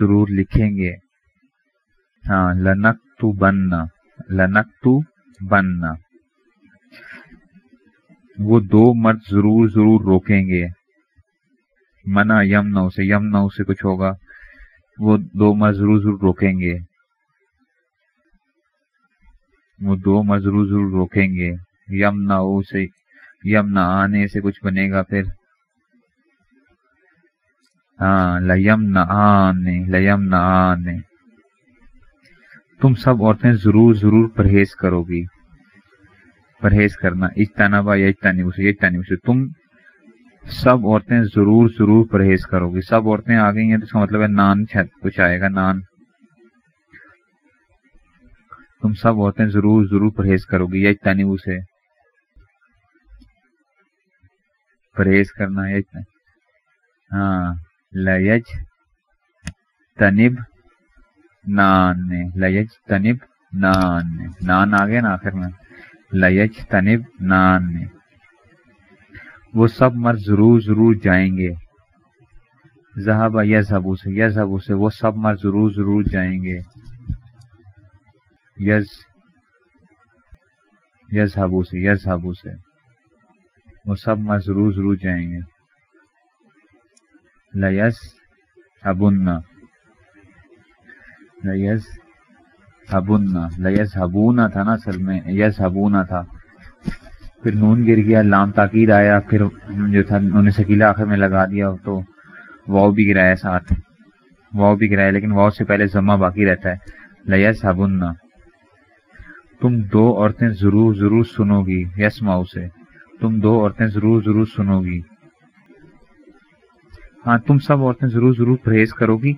ضرور لکھیں گے۔ ہاں لنک تو بننا لنک تو بننا۔ وہ دو مرد ضرور ضرور روکیں گے۔ منا یم نو سے یم سے کچھ ہوگا۔ وہ دو مرد ضرور ضرور روکیں گے۔ وہ دو مرد ضرور ضرور روکیں گے۔ یم نو سے یم نہ آنے سے کچھ بنے گا پھر۔ ہاں لیم نہ آنے لیم نہ آنے تم سب عورتیں ضرور ضرور پرہیز کرو گی۔ پرہیز کرنا اجتنابا یا اجتنب سے اجتنب سے۔ تم سب عورتیں ضرور ضرور پرہیز کرو گی۔ سب عورتیں آ گئی ہیں تو اس کا مطلب ہے نان کچھ آئے گا، نان۔ تم سب عورتیں ضرور ضرور پرہیز کرو گی یا اجتنب سے۔ پرہیز کرنا یا ہاں۔ لج تنب نان لج تنب نان نان آ گیا نا آخر میں لچ تنب نان وہ سب مرد ضرور ضرور جائیں گے زہابا یز ہبو سے یز ہبو سے وہ سب مرد ضرور ضرور جائیں گے یز یز ہبو سے یز ہبو سے وہ سب مرد ضرور ضرور جائیں گے لیس ہبن لیس ہبونا لیس ہبونا تھا نا اصل میں یس ہبونا تھا۔ پھر نون گر گیا، لام تاکید آیا، پھر جو تھا انہوں نے سکیلا آخر میں لگا دیا تو واؤ بھی گرایا ساتھ۔ واؤ بھی گرایا، لیکن واؤ سے پہلے زما باقی رہتا ہے۔ لیس ہبونا تم دو عورتیں ضرور ضرور سنو گی یس ماؤ سے۔ تم دو عورتیں ضرور ضرور سنو گی۔ ہاں تم سب عورتیں ضرور ضرور پرہیز کرو گی۔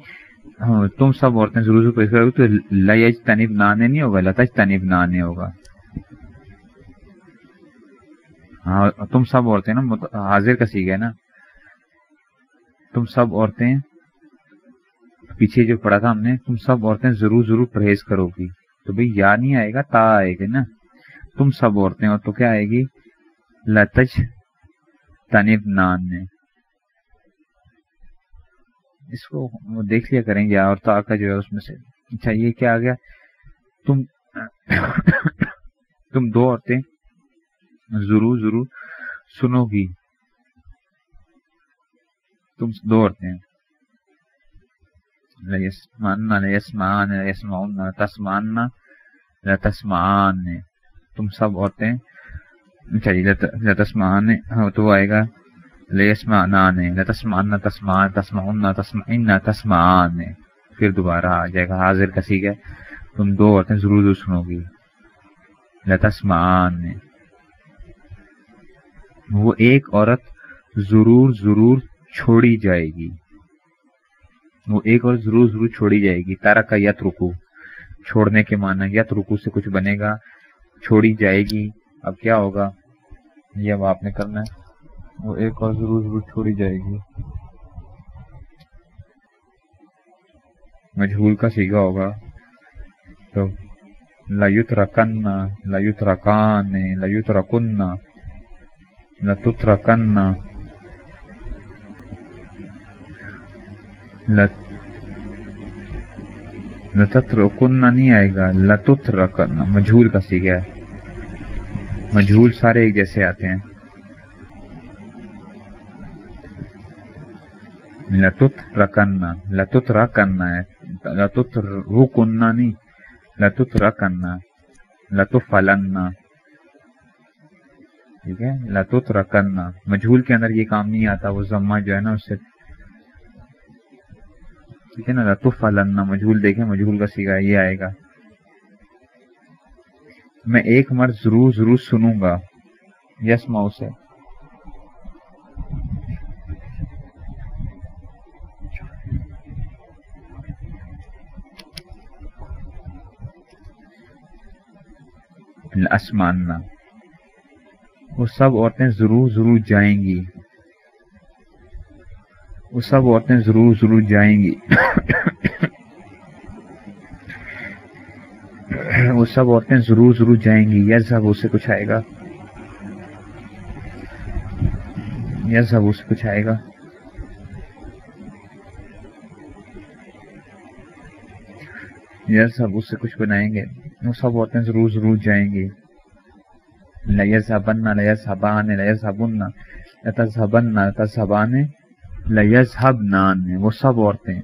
ہاں، تم سب عورتیں ضرور ضرور پرہیز کرو گی۔ تو لج تنیب نانے نہیں ہوگا؟ لتج تنیب نانے ہوگا۔ ہاں تم سب عورتیں نا حاضر کا سیکھ ہے نا۔ تم سب عورتیں، پیچھے جو پڑھا تھا ہم نے، تم سب عورتیں ضرور ضرور پرہیز کرو گی۔ تو بھائی یا نہیں آئے گا، تا آئے گا نا۔ تم سب عورتیں اور تو کیا آئے گی؟ لتج تنب نان نے اس کو دیکھ لیا کریں گے اور تا کا جو ہے اس میں سے اچھا یہ کیا آ گیا تم تم دو عورتیں ضرور ضرور سنو گی۔ تم دو عورتیں۔ تسمان تسمان تم سب عورتیں۔ چلیے تسمان ہاں، تو آئے گا۔ لیسمان تسمان تسمان تسمان تسمان تسمان پھر دوبارہ آ جائے گا حاضر کسی ہے تم دو عورتیں ضرور ضرور سنو گی۔ لتسمان وہ ایک عورت ضرور ضرور چھوڑی جائے گی۔ وہ ایک عورت ضرور ضرور چھوڑی جائے گی۔ تارا کا یت رکو چھوڑنے کے معنی یت رکو سے کچھ بنے گا۔ چھوڑی جائے گی۔ اب کیا ہوگا؟ یہ اب آپ نے کرنا ہے۔ وہ ایک اور ضرور ضرور چھوڑی جائے گی۔ مجھول کا سیگا ہوگا۔ تو لایوت رکن لایوت رکان لایوت رکن لتت رکن لتت رکن نہیں آئے گا۔ لتت رکن مجھول کا سیگا ہے۔ مجھول سارے ایک جیسے آتے ہیں۔ لتت رکننا لتت رکننا ہے لتت رکننا نہیں لتت رکننا لطف فلنا ٹھیک ہے لتت مجھول کے اندر یہ کام نہیں آتا وہ زما جو ہے نا اس سے ٹھیک ہے نا لطف فلنا مجھول دیکھیں مجھول کا سیگا یہ آئے گا میں ایک مرد ضرور ضرور سنوں گا یس ماؤ سے اسماننا وہ سب عورتیں ضرور ضرور جائیں گی۔ وہ سب عورتیں ضرور ضرور جائیں گی۔ وہ سب عورتیں ضرور ضرور جائیں گی۔ یا صاحب اس سے کچھ آئے گا۔ یا صاحب اس سے کچھ آئے گا۔ یا سب اس سے کچھ بنائیں گے۔ سب عورتیں ضرور ضرور جائیں گی لیس ہبن لیس حبان لیس ہبن لتس ہبن لتس حبان لیس ہب نان وہ سب عورتیں،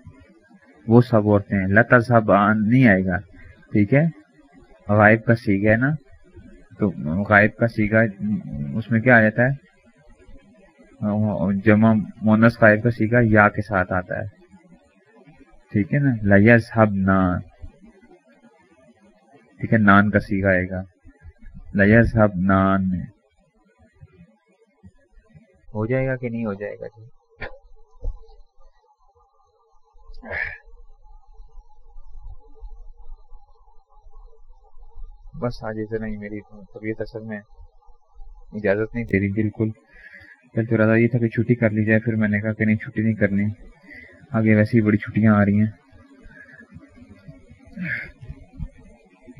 وہ سب عورتیں۔ لتس حبان نہیں آئے گا، ٹھیک ہے؟ غائب کا سیگا ہے نا؟ تو غائب کا سیگا اس میں کیا آ جاتا ہے؟ جمع مونس غائب کا سیگا یا کے ساتھ آتا ہے۔ ٹھیک ہے نا؟ لیس ہب نان ٹھیک ہے، نان کا سیگا آئے گا۔ لیس ہب نان۔ ہو جائے گا کہ نہیں ہو جائے گا جی؟ بس آج اتنا ہی میری طبیعت اصل میں اجازت نہیں دے رہی۔ بالکل۔ پھر تو ارادہ یہ تھا کہ چھٹی کر لی جائے، پھر میں نے کہا کہ نہیں، چھٹی نہیں کرنی۔ آگے ویسے ہی بڑی چھٹیاں آ رہی ہیں۔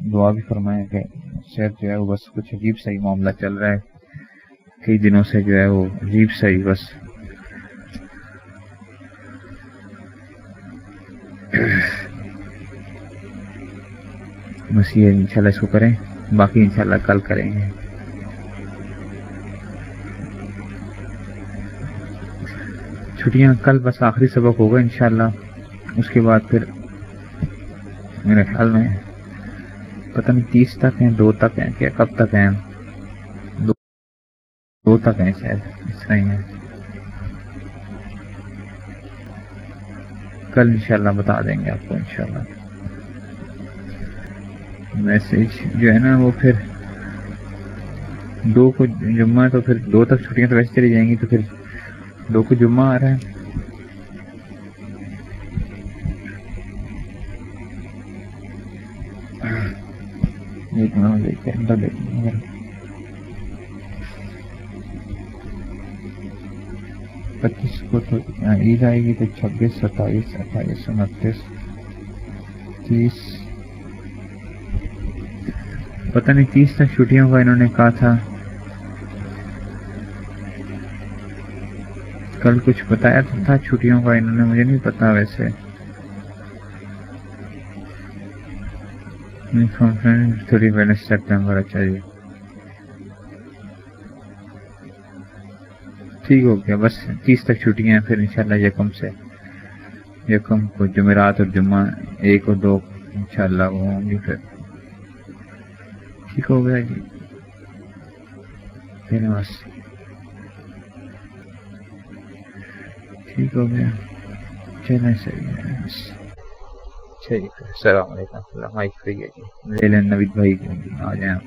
دعا بھی فرمائے کہ صحت جو ہے وہ بس کچھ عجیب سا ہی معاملہ چل رہا ہے۔ کئی دنوں سے جو ہے وہ عجیب سا ہی بس۔ بس یہ انشاءاللہ اس کو کریں۔ باقی انشاءاللہ کل کریں گے۔ چھٹیاں کل بس آخری سبق ہوگا انشاءاللہ۔ اس کے بعد پھر میرے خیال میں پتہ نہیں تیس تک ہیں، دو تک ہیں کیا، کب تک ہیں؟ دو تک ہیں شاید، اس طرح ہیں کل انشاءاللہ بتا دیں گے آپ کو انشاءاللہ۔ میسج جو ہے نا، وہ پھر دو کو جمعہ تو پھر دو تک چھٹیاں تو ویسے چلی جائیں گی، تو پھر دو کو جمعہ آ رہا ہے۔ ایک دیکھتے اندر دیکھیں پچیس کو تو عید آئے گی تو چھبیس ستائیس اٹھائیس انتیس تیس پتہ نہیں تیس تک چھٹیوں کا انہوں نے کہا تھا۔ کل کچھ بتایا تو تھا چھٹیوں کا انہوں نے، مجھے نہیں پتا ویسے۔ تھوڑی بیلنس سپٹمبر اچھا جی ٹھیک ہو گیا۔ بس تیس تک چھٹیاں ہیں، پھر انشاءاللہ یکم سے یکم کو جمعرات اور جمعہ ایک اور دو انشاءاللہ وہ ہوں گی پھر۔ ٹھیک ہو گیا جی۔ بس۔ ٹھیک ہو گیا۔ چلیں صحیح ہے ٹھیک ہے، السلام علیکم مائک فری ہے جی لے لیں نوید بھائی آ جائیں آپ